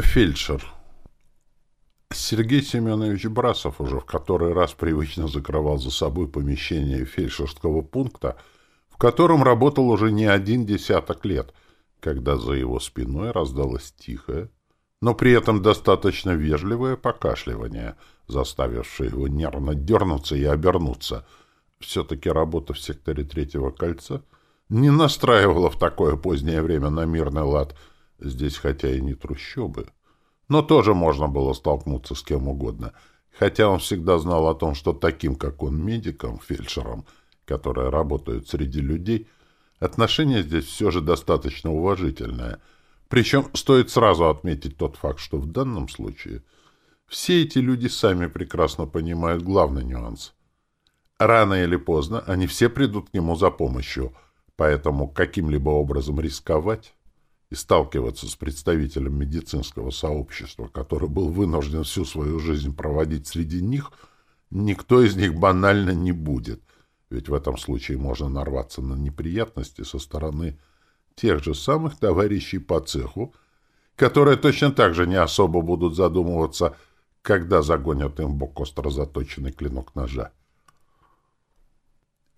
Фельдшер. Сергей Семенович Брасов уже в который раз привычно закрывал за собой помещение фельдшерского пункта, в котором работал уже не один десяток лет, когда за его спиной раздалось тихое, но при этом достаточно вежливое покашливание, заставившее его нервно дернуться и обернуться. Все-таки работа в секторе третьего кольца не настраивала в такое позднее время на мирный лад. Здесь хотя и не трущобы, но тоже можно было столкнуться с кем угодно. Хотя он всегда знал о том, что таким, как он, медикам, фельдшерам, которые работают среди людей, отношение здесь все же достаточно уважительное — причем стоит сразу отметить тот факт, что в данном случае все эти люди сами прекрасно понимают главный нюанс. Рано или поздно они все придут к нему за помощью, поэтому каким-либо образом рисковать и сталкиваться с представителем медицинского сообщества, который был вынужден всю свою жизнь проводить среди них, никто из них банально не будет, ведь в этом случае можно нарваться на неприятности со стороны тех же самых товарищей по цеху, которые точно так же не особо будут задумываться, когда загонят им в бок остро заточенный клинок ножа.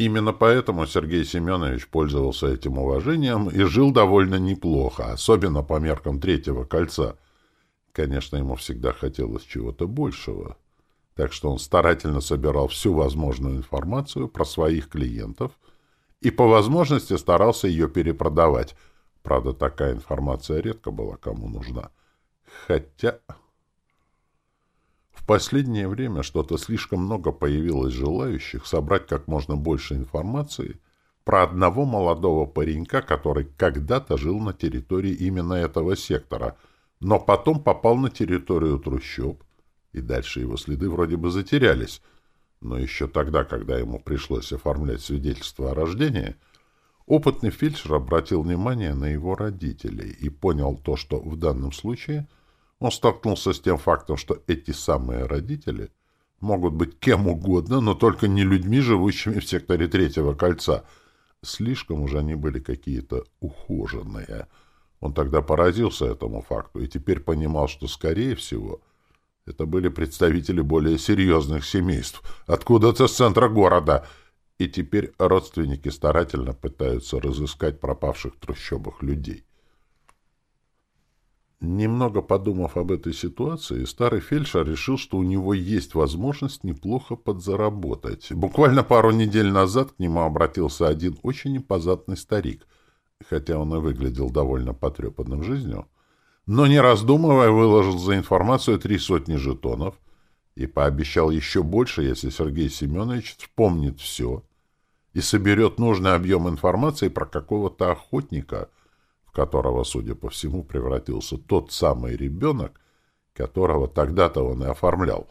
Именно поэтому Сергей Семенович пользовался этим уважением и жил довольно неплохо, особенно по меркам третьего кольца. Конечно, ему всегда хотелось чего-то большего, так что он старательно собирал всю возможную информацию про своих клиентов — и по возможности старался ее перепродавать. Правда, такая информация редко была кому нужна. Хотя... В последнее время что-то слишком много появилось желающих собрать как можно больше информации про одного молодого паренька, который когда-то жил на территории именно этого сектора, но потом попал на территорию трущоб, и дальше его следы вроде бы затерялись — но еще тогда, когда ему пришлось оформлять свидетельство о рождении, опытный фельдшер обратил внимание на его родителей и понял то, что в данном случае он столкнулся с тем фактом, что эти самые родители могут быть кем угодно, но только не людьми, живущими в секторе Третьего кольца. Слишком уже они были какие-то ухоженные. Он тогда поразился этому факту и теперь понимал, что, скорее всего, это были представители более серьезных семейств, откуда-то с центра города, и теперь родственники старательно пытаются разыскать пропавших трущобах людей. Немного подумав об этой ситуации, старый фельдшер решил, что у него есть возможность неплохо подзаработать. Буквально пару недель назад к нему обратился один очень импозантный старик, хотя он и выглядел довольно потрепанным жизнью, но, не раздумывая, выложил за информацию три сотни жетонов и пообещал еще больше, если Сергей Семенович вспомнит все и соберет нужный объем информации про какого-то охотника, в которого, судя по всему, превратился тот самый ребенок, которого тогда-то он и оформлял.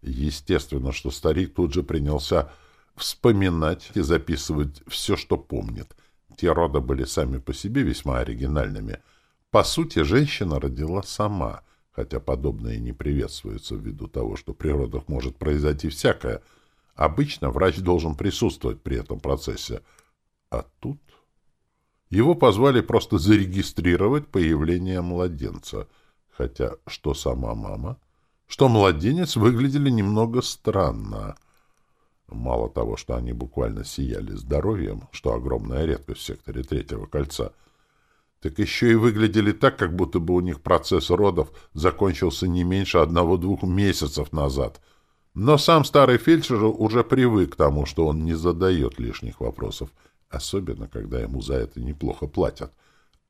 Естественно, что старик тут же принялся вспоминать и записывать все, что помнит. Те роды были сами по себе весьма оригинальными — по сути, женщина родила сама, хотя подобное не приветствуется ввиду того, что в природах может произойти всякое. Обычно врач должен присутствовать при этом процессе. А тут... Его позвали просто зарегистрировать появление младенца, хотя что сама мама, что младенец выглядели немного странно. Мало того, что они буквально сияли здоровьем, что огромная редкость в секторе третьего кольца — так еще и выглядели так, как будто бы у них процесс родов закончился не меньше одного-двух месяцев назад. Но сам старый фельдшер уже привык к тому, что он не задает лишних вопросов, особенно когда ему за это неплохо платят.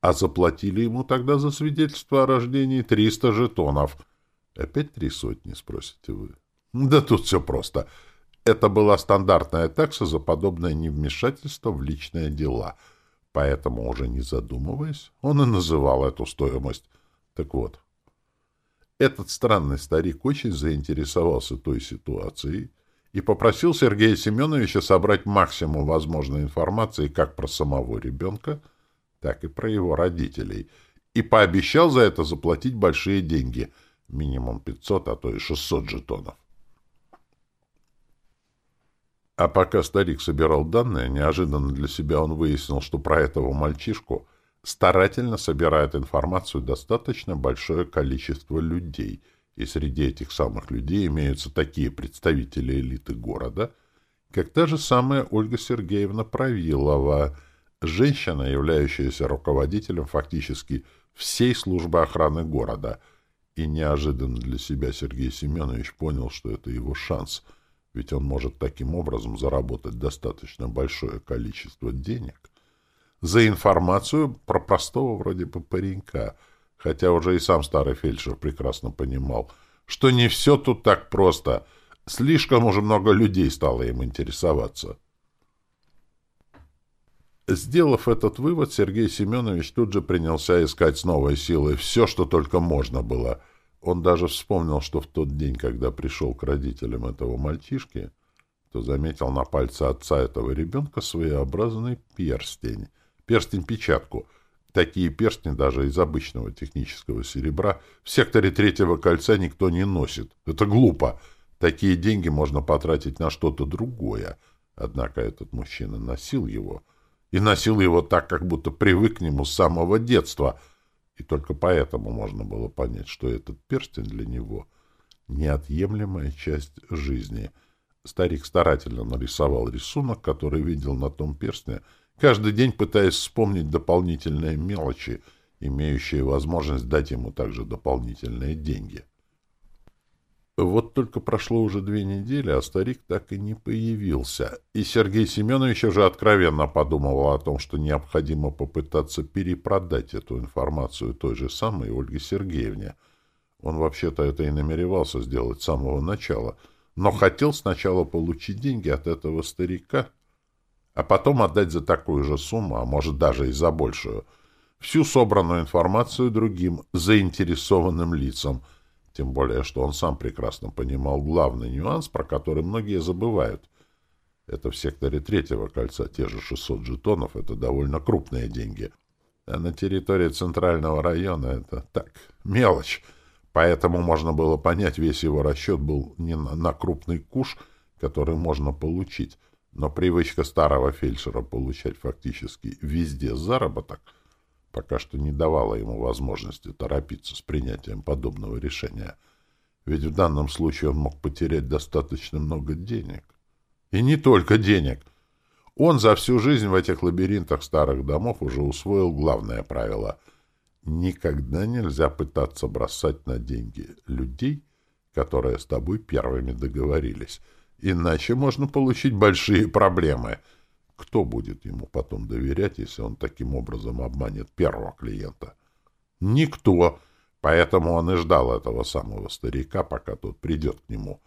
А заплатили ему тогда за свидетельство о рождении 300 жетонов. Опять три сотни, спросите вы? Да тут все просто. Это была стандартная такса за подобное невмешательство в личные дела — Поэтому, уже не задумываясь, он и называл эту стоимость. Так вот, этот странный старик очень заинтересовался той ситуацией и попросил Сергея Семеновича собрать максимум возможной информации как про самого ребенка, так и про его родителей, и пообещал за это заплатить большие деньги, минимум 500, а то и 600 жетонов. А пока старик собирал данные, неожиданно для себя он выяснил, что про этого мальчишку старательно собирает информацию достаточно большое количество людей, и среди этих самых людей имеются такие представители элиты города, как та же самая Ольга Сергеевна Правилова, женщина, являющаяся руководителем фактически всей службы охраны города. И неожиданно для себя Сергей Семенович понял, что это его шанс, ведь он может таким образом заработать достаточно большое количество денег за информацию про простого вроде бы паренька, хотя уже и сам старый фельдшер прекрасно понимал, что не все тут так просто, слишком уже много людей стало им интересоваться. Сделав этот вывод, Сергей Семенович тут же принялся искать с новой силой все, что только можно было. Он даже вспомнил, что в тот день, когда пришел к родителям этого мальчишки, то заметил на пальце отца этого ребенка своеобразный перстень, перстень-печатку. Такие перстни даже из обычного технического серебра в секторе третьего кольца никто не носит. Это глупо. Такие деньги можно потратить на что-то другое. Однако этот мужчина носил его — и носил его так, как будто привык к нему с самого детства. И только поэтому можно было понять, что этот перстень для него — неотъемлемая часть жизни. Старик старательно нарисовал рисунок, который видел на том перстне, каждый день пытаясь вспомнить дополнительные мелочи, имеющие возможность дать ему также дополнительные деньги. — вот только прошло уже две недели, а старик так и не появился. И Сергей Семенович уже откровенно подумывал о том, что необходимо попытаться перепродать эту информацию той же самой Ольге Сергеевне. Он вообще-то это и намеревался сделать с самого начала, но хотел сначала получить деньги от этого старика, а потом отдать за такую же сумму, а может даже и за большую, всю собранную информацию другим заинтересованным лицам — тем более, что он сам прекрасно понимал главный нюанс, про который многие забывают. Это в секторе третьего кольца те же 600 жетонов, это довольно крупные деньги. А на территории центрального района это так, мелочь. Поэтому можно было понять, весь его расчет был не на, на крупный куш, который можно получить, но привычка старого фельдшера получать фактически везде заработок — пока что не давала ему возможности торопиться с принятием подобного решения. Ведь в данном случае он мог потерять достаточно много денег. И не только денег. Он за всю жизнь в этих лабиринтах старых домов уже усвоил главное правило. Никогда нельзя пытаться бросать на деньги людей, которые с тобой первыми договорились. Иначе можно получить большие проблемы — кто будет ему потом доверять, если он таким образом обманет первого клиента? Никто. Поэтому он и ждал этого самого старика, пока тот придет к нему.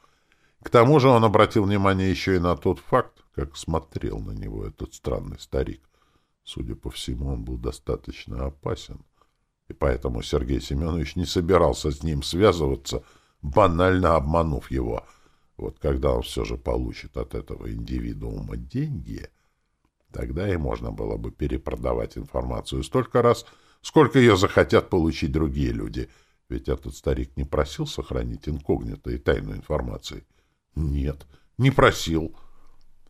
К тому же он обратил внимание еще и на тот факт, как смотрел на него этот странный старик. Судя по всему, он был достаточно опасен. И поэтому Сергей Семенович не собирался с ним связываться, банально обманув его. Вот когда он все же получит от этого индивидуума деньги, Тогда и можно было бы перепродавать информацию столько раз, сколько ее захотят получить другие люди. Ведь этот старик не просил сохранить инкогнито и тайну информации. Нет, не просил.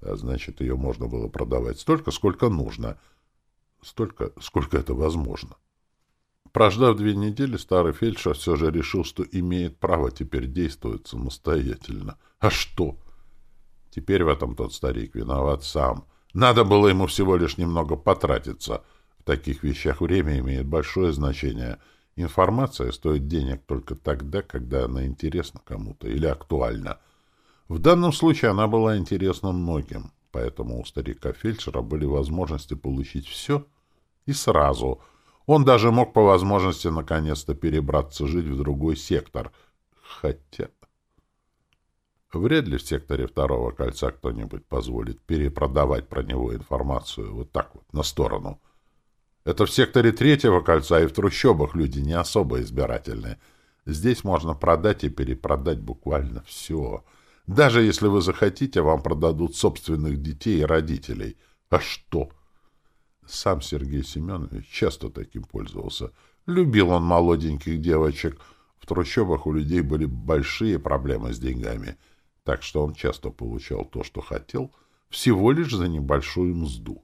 А значит, ее можно было продавать столько, сколько нужно. Столько, сколько это возможно. Прождав две недели, старый фельдшер все же решил, что имеет право теперь действовать самостоятельно. А что? Теперь в этом тот старик виноват сам — надо было ему всего лишь немного потратиться. В таких вещах время имеет большое значение. Информация стоит денег только тогда, когда она интересна кому-то или актуальна. В данном случае она была интересна многим, поэтому у старика-фельдшера были возможности получить все и сразу. Он даже мог по возможности наконец-то перебраться жить в другой сектор. Хотя... Вряд ли в секторе второго кольца кто-нибудь позволит перепродавать про него информацию вот так вот, на сторону. Это в секторе третьего кольца и в трущобах люди не особо избирательные. Здесь можно продать и перепродать буквально все. Даже если вы захотите, вам продадут собственных детей и родителей. А что? Сам Сергей Семенович часто таким пользовался. Любил он молоденьких девочек. В трущобах у людей были большие проблемы с деньгами — так что он часто получал то, что хотел, всего лишь за небольшую мзду.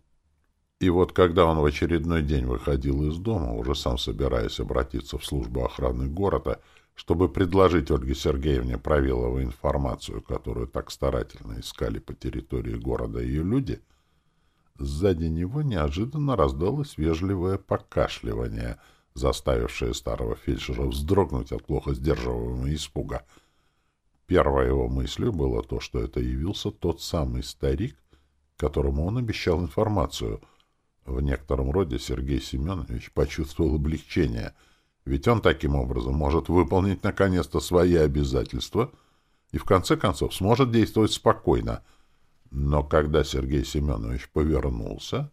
И вот когда он в очередной день выходил из дома, уже сам собираясь обратиться в службу охраны города, чтобы предложить Ольге Сергеевне Правилову информацию, которую так старательно искали по территории города ее люди, сзади него неожиданно раздалось вежливое покашливание, заставившее старого фельдшера вздрогнуть от плохо сдерживаемого испуга. Первой его мыслью было то, что это явился тот самый старик, которому он обещал информацию — в некотором роде Сергей Семенович почувствовал облегчение, ведь он таким образом может выполнить наконец-то свои обязательства и в конце концов сможет действовать спокойно. Но когда Сергей Семенович повернулся,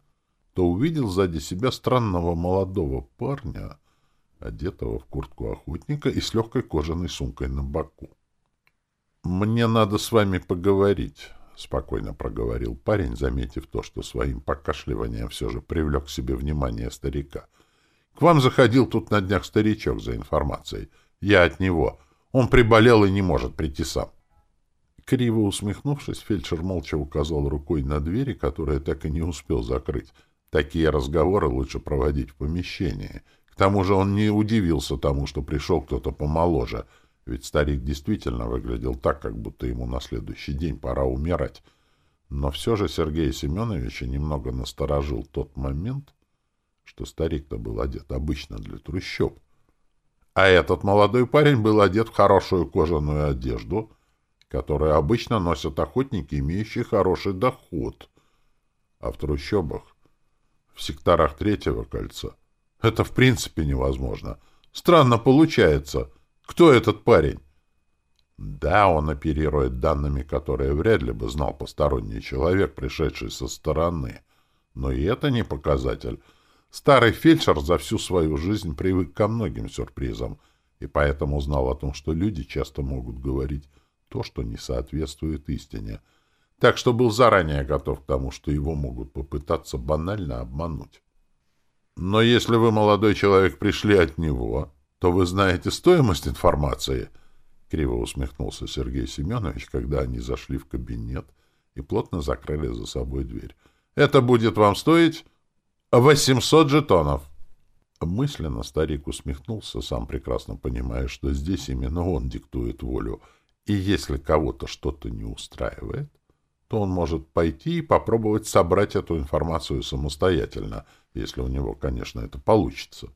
то увидел сзади себя странного молодого парня, одетого в куртку охотника и с легкой кожаной сумкой на боку. «Мне надо с вами поговорить», — спокойно проговорил парень, заметив то, что своим покашливанием все же привлек к себе внимание старика. — К вам заходил тут на днях старичок за информацией. Я от него. Он приболел и не может прийти сам. Криво усмехнувшись, фельдшер молча указал рукой на двери, которые так и не успел закрыть. Такие разговоры лучше проводить в помещении. К тому же он не удивился тому, что пришел кто-то помоложе — ведь старик действительно выглядел так, как будто ему на следующий день пора умирать. Но все же Сергея Семеновича немного насторожил тот момент, что старик-то был одет обычно для трущоб. А этот молодой парень был одет в хорошую кожаную одежду, которую обычно носят охотники, имеющие хороший доход. А в трущобах, в секторах третьего кольца, это в принципе невозможно. Странно получается — кто этот парень? Да, он оперирует данными, которые вряд ли бы знал посторонний человек, пришедший со стороны. Но и это не показатель. Старый фельдшер за всю свою жизнь привык ко многим сюрпризам, и поэтому знал о том, что люди часто могут говорить то, что не соответствует истине. Так что был заранее готов к тому, что его могут попытаться банально обмануть. Но если вы, молодой человек, пришли от него, то вы знаете стоимость информации? Криво усмехнулся Сергей Семенович, когда они зашли в кабинет и плотно закрыли за собой дверь. Это будет вам стоить 800 жетонов. Мысленно старик усмехнулся, сам прекрасно понимая, что здесь именно он диктует волю, и если кого-то что-то не устраивает, то он может пойти и попробовать собрать эту информацию самостоятельно, если у него, конечно, это получится.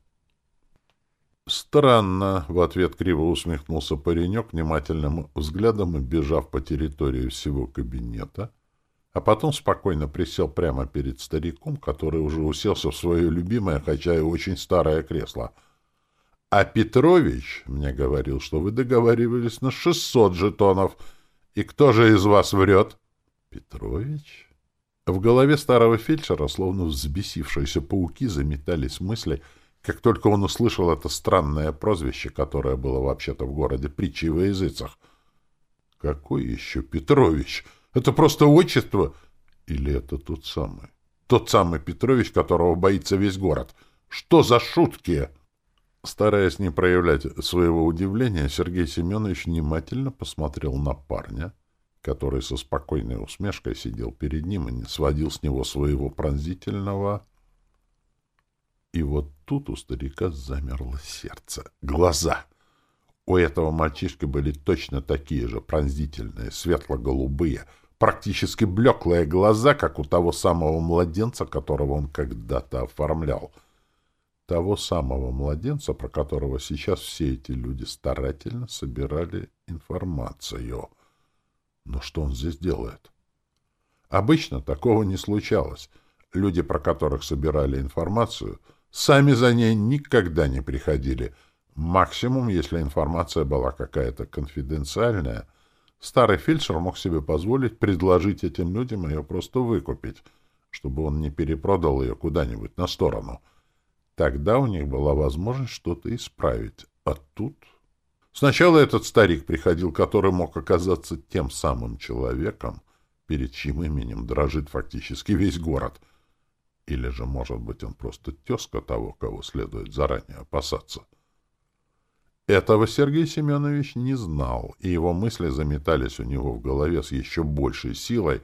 «Странно», — в ответ криво усмехнулся паренек, внимательным взглядом оббежав по территории всего кабинета, а потом спокойно присел прямо перед стариком, который уже уселся в свое любимое, хотя и очень старое кресло. «А Петрович мне говорил, что вы договаривались на шестьсот жетонов. И кто же из вас врет?» «Петрович?» В голове старого фельдшера, словно взбесившиеся пауки, заметались мысли — как только он услышал это странное прозвище, которое было вообще-то в городе притчей во языцах. Какой еще Петрович? Это просто отчество? Или это тот самый? Тот самый Петрович, которого боится весь город. Что за шутки? Стараясь не проявлять своего удивления, Сергей Семенович внимательно посмотрел на парня, который со спокойной усмешкой сидел перед ним и не сводил с него своего пронзительного и вот тут у старика замерло сердце. Глаза! У этого мальчишки были точно такие же пронзительные, светло-голубые, практически блеклые глаза, как у того самого младенца, которого он когда-то оформлял. Того самого младенца, про которого сейчас все эти люди старательно собирали информацию. Но что он здесь делает? Обычно такого не случалось. Люди, про которых собирали информацию — Сами за ней никогда не приходили. Максимум, если информация была какая-то конфиденциальная, старый фельдшер мог себе позволить предложить этим людям ее просто выкупить, чтобы он не перепродал ее куда-нибудь на сторону. Тогда у них была возможность что-то исправить. А тут... Сначала этот старик приходил, который мог оказаться тем самым человеком, перед чьим именем дрожит фактически весь город — или же, может быть, он просто тезка того, кого следует заранее опасаться? Этого Сергей Семенович не знал, и его мысли заметались у него в голове с еще большей силой,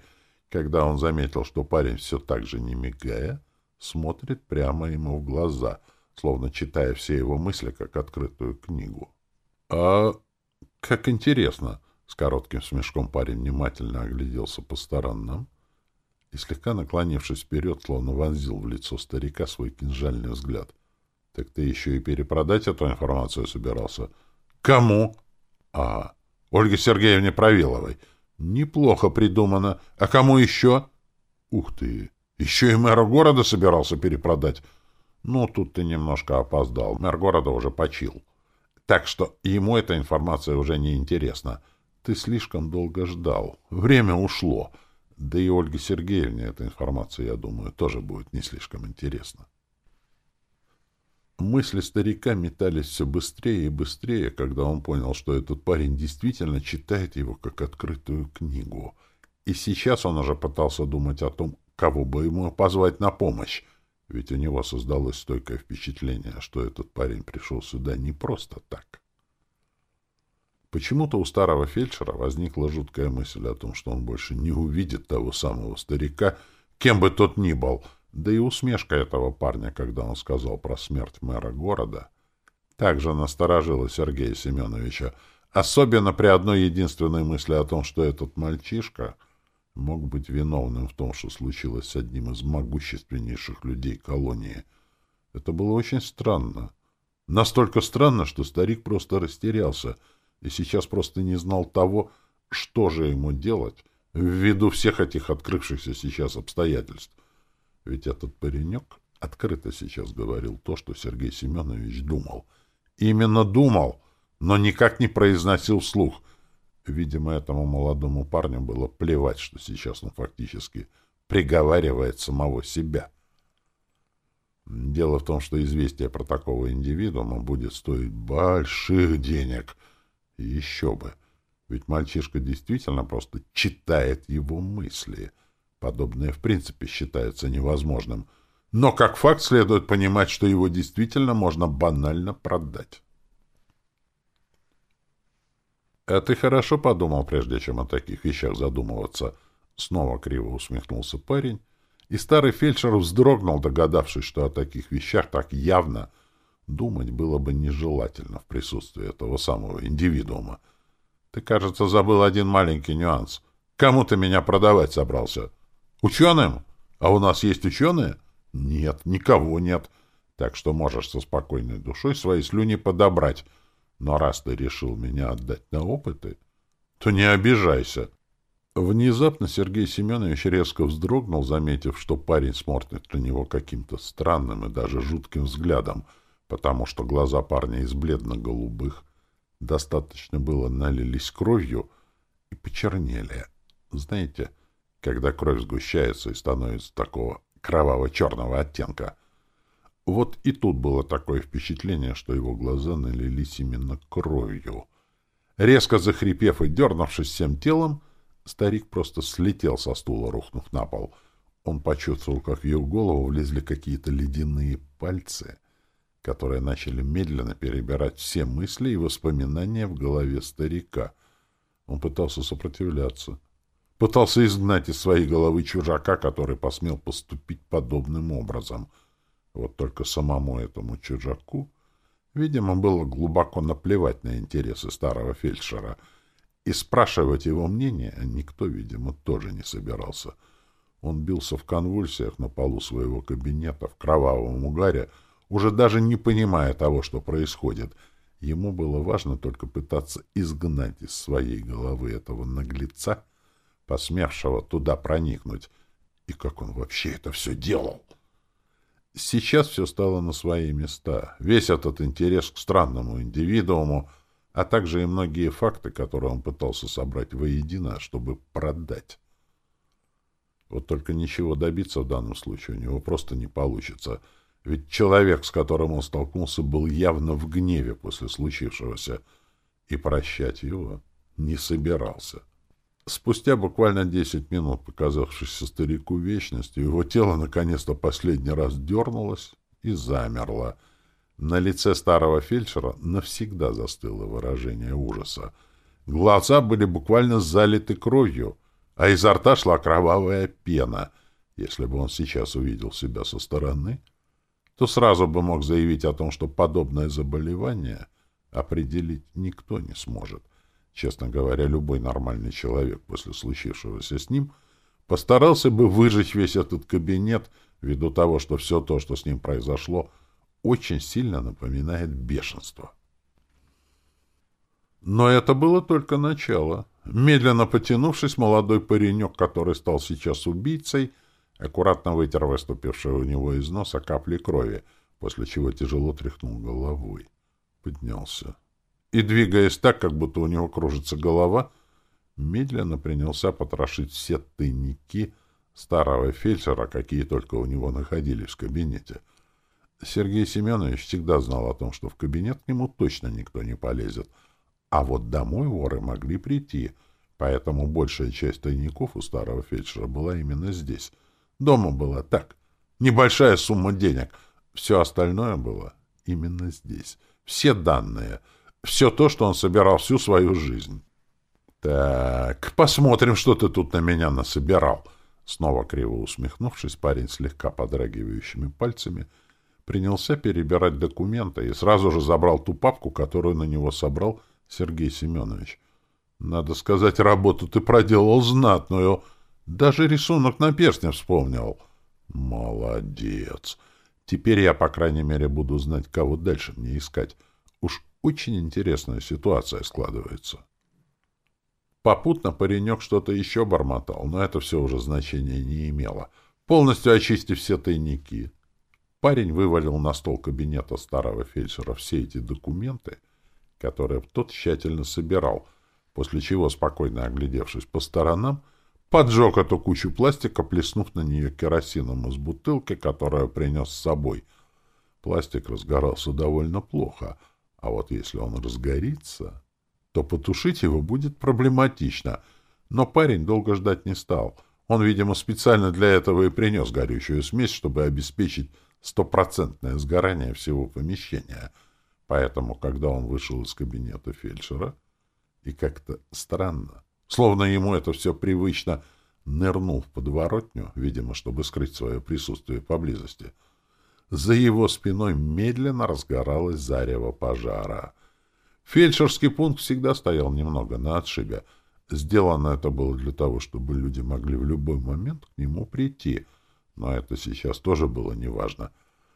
когда он заметил, что парень все так же не мигая, смотрит прямо ему в глаза, словно читая все его мысли, как открытую книгу. — А как интересно! — с коротким смешком парень внимательно огляделся по сторонам и, слегка наклонившись вперед, словно вонзил в лицо старика свой кинжальный взгляд. — Так ты еще и перепродать эту информацию собирался? — Кому? — А, Ольге Сергеевне Правиловой. — Неплохо придумано. А кому еще? — Ух ты! Еще и мэра города собирался перепродать. Ну, тут ты немножко опоздал. Мэр города уже почил. Так что ему эта информация уже не интересна. Ты слишком долго ждал. Время ушло. — да и Ольге Сергеевне эта информация, я думаю, тоже будет не слишком интересна. Мысли старика метались все быстрее и быстрее, когда он понял, что этот парень действительно читает его как открытую книгу. И сейчас он уже пытался думать о том, кого бы ему позвать на помощь, ведь у него создалось стойкое впечатление, что этот парень пришел сюда не просто так. Почему-то у старого фельдшера возникла жуткая мысль о том, что он больше не увидит того самого старика, кем бы тот ни был, да и усмешка этого парня, когда он сказал про смерть мэра города, также насторожила Сергея Семеновича, особенно при одной единственной мысли о том, что этот мальчишка мог быть виновным в том, что случилось с одним из могущественнейших людей колонии. Это было очень странно. Настолько странно, что старик просто растерялся — и сейчас просто не знал того, что же ему делать ввиду всех этих открывшихся сейчас обстоятельств. Ведь этот паренек открыто сейчас говорил то, что Сергей Семенович думал. Именно думал, но никак не произносил вслух. Видимо, этому молодому парню было плевать, что сейчас он фактически приговаривает самого себя. Дело в том, что известие про такого индивидуума будет стоить больших денег — еще бы. Ведь мальчишка действительно просто читает его мысли. Подобное в принципе считается невозможным. Но как факт следует понимать, что его действительно можно банально продать. «А ты хорошо подумал, прежде чем о таких вещах задумываться?» Снова криво усмехнулся парень, и старый фельдшер вздрогнул, догадавшись, что о таких вещах так явно — Думать было бы нежелательно в присутствии этого самого индивидуума. Ты, кажется, забыл один маленький нюанс. Кому ты меня продавать собрался? Ученым? А у нас есть ученые? Нет, никого нет. Так что можешь со спокойной душой свои слюни подобрать. Но раз ты решил меня отдать на опыты, то не обижайся. Внезапно Сергей Семенович резко вздрогнул, заметив, что парень смотрит на него каким-то странным и даже жутким взглядом — потому что глаза парня из бледно-голубых достаточно было налились кровью и почернели. Знаете, когда кровь сгущается и становится такого кроваво-черного оттенка. Вот и тут было такое впечатление, что его глаза налились именно кровью. Резко захрипев и дернувшись всем телом, старик просто слетел со стула, рухнув на пол. Он почувствовал, как в его голову влезли какие-то ледяные пальцы — которые начали медленно перебирать все мысли и воспоминания в голове старика. Он пытался сопротивляться. Пытался изгнать из своей головы чужака, который посмел поступить подобным образом. Вот только самому этому чужаку, видимо, было глубоко наплевать на интересы старого фельдшера, и спрашивать его мнение никто, видимо, тоже не собирался. Он бился в конвульсиях на полу своего кабинета в кровавом угаре, уже даже не понимая того, что происходит. Ему было важно только пытаться изгнать из своей головы этого наглеца, посмевшего туда проникнуть. И как он вообще это все делал? Сейчас все стало на свои места. Весь этот интерес к странному индивидууму, а также и многие факты, которые он пытался собрать воедино, чтобы продать. Вот только ничего добиться в данном случае у него просто не получится — ведь человек, с которым он столкнулся, был явно в гневе после случившегося, и прощать его не собирался. Спустя буквально десять минут, показавшись старику вечностью, его тело наконец-то последний раз дернулось и замерло. На лице старого фельдшера навсегда застыло выражение ужаса. Глаза были буквально залиты кровью, а изо рта шла кровавая пена — Если бы он сейчас увидел себя со стороны, то сразу бы мог заявить о том, что подобное заболевание определить никто не сможет. Честно говоря, любой нормальный человек после случившегося с ним постарался бы выжечь весь этот кабинет ввиду того, что все то, что с ним произошло, очень сильно напоминает бешенство. Но это было только начало. Медленно потянувшись, молодой паренек, который стал сейчас убийцей, аккуратно вытер выступившие у него из носа капли крови, после чего тяжело тряхнул головой. Поднялся. И, двигаясь так, как будто у него кружится голова, медленно принялся потрошить все тайники старого фельдшера, какие только у него находились в кабинете. Сергей Семенович всегда знал о том, что в кабинет к нему точно никто не полезет, а вот домой воры могли прийти, поэтому большая часть тайников у старого фельдшера была именно здесь — Дома была так. Небольшая сумма денег. Все остальное было именно здесь. Все данные. Все то, что он собирал всю свою жизнь. Так, посмотрим, что ты тут на меня насобирал. Снова криво усмехнувшись, парень слегка подрагивающими пальцами принялся перебирать документы и сразу же забрал ту папку, которую на него собрал Сергей Семенович. Надо сказать, работу ты проделал знатную. Даже рисунок на перстне вспомнил. Молодец. Теперь я, по крайней мере, буду знать, кого дальше мне искать. Уж очень интересная ситуация складывается. Попутно паренек что-то еще бормотал, но это все уже значения не имело. Полностью очистив все тайники, парень вывалил на стол кабинета старого фельдшера все эти документы, которые тот тщательно собирал, после чего, спокойно оглядевшись по сторонам, поджег эту кучу пластика, плеснув на нее керосином из бутылки, которую принес с собой. Пластик разгорался довольно плохо, а вот если он разгорится, то потушить его будет проблематично. Но парень долго ждать не стал. Он, видимо, специально для этого и принес горючую смесь, чтобы обеспечить стопроцентное сгорание всего помещения. Поэтому, когда он вышел из кабинета фельдшера, и как-то странно, Словно ему это все привычно, нырнул в подворотню, видимо, чтобы скрыть свое присутствие поблизости. За его спиной медленно разгоралось зарево пожара. Фельдшерский пункт всегда стоял немного на отшибе. Сделано это было для того, чтобы люди могли в любой момент к нему прийти. Но это сейчас тоже было неважно.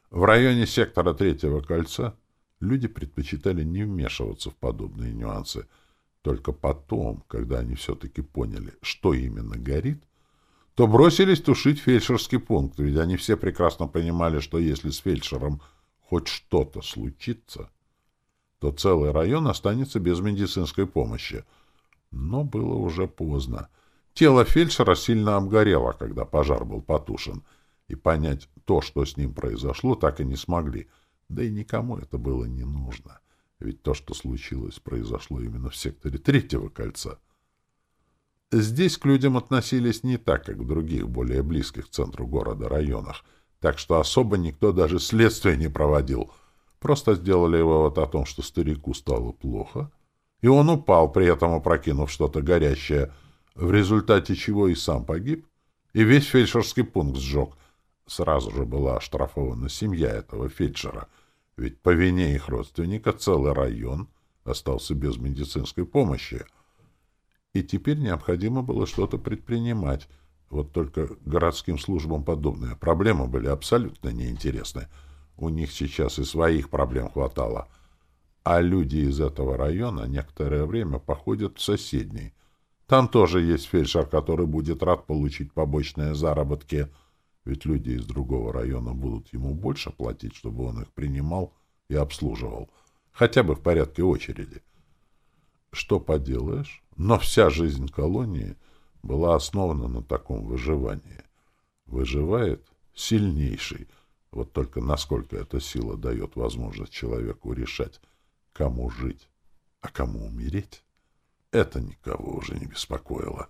В районе сектора Третьего кольца люди предпочитали не вмешиваться в подобные нюансы — только потом, когда они все-таки поняли, что именно горит, то бросились тушить фельдшерский пункт, ведь они все прекрасно понимали, что если с фельдшером хоть что-то случится, то целый район останется без медицинской помощи. Но было уже поздно. Тело фельдшера сильно обгорело, когда пожар был потушен, и понять то, что с ним произошло, так и не смогли. Да и никому это было не нужно. — ведь то, что случилось, произошло именно в секторе третьего кольца. Здесь к людям относились не так, как в других, более близких к центру города районах, так что особо никто даже следствие не проводил. Просто сделали вывод о том, что старику стало плохо, и он упал, при этом опрокинув что-то горящее, в результате чего и сам погиб, и весь фельдшерский пункт сжег. Сразу же была оштрафована семья этого фельдшера — ведь по вине их родственника целый район остался без медицинской помощи. И теперь необходимо было что-то предпринимать. Вот только городским службам подобные проблемы были абсолютно неинтересны. У них сейчас и своих проблем хватало. А люди из этого района некоторое время походят в соседний. Там тоже есть фельдшер, который будет рад получить побочные заработки – ведь люди из другого района будут ему больше платить, чтобы он их принимал и обслуживал, хотя бы в порядке очереди. Что поделаешь, но вся жизнь колонии была основана на таком выживании. Выживает сильнейший, вот только насколько эта сила дает возможность человеку решать, кому жить, а кому умереть, это никого уже не беспокоило.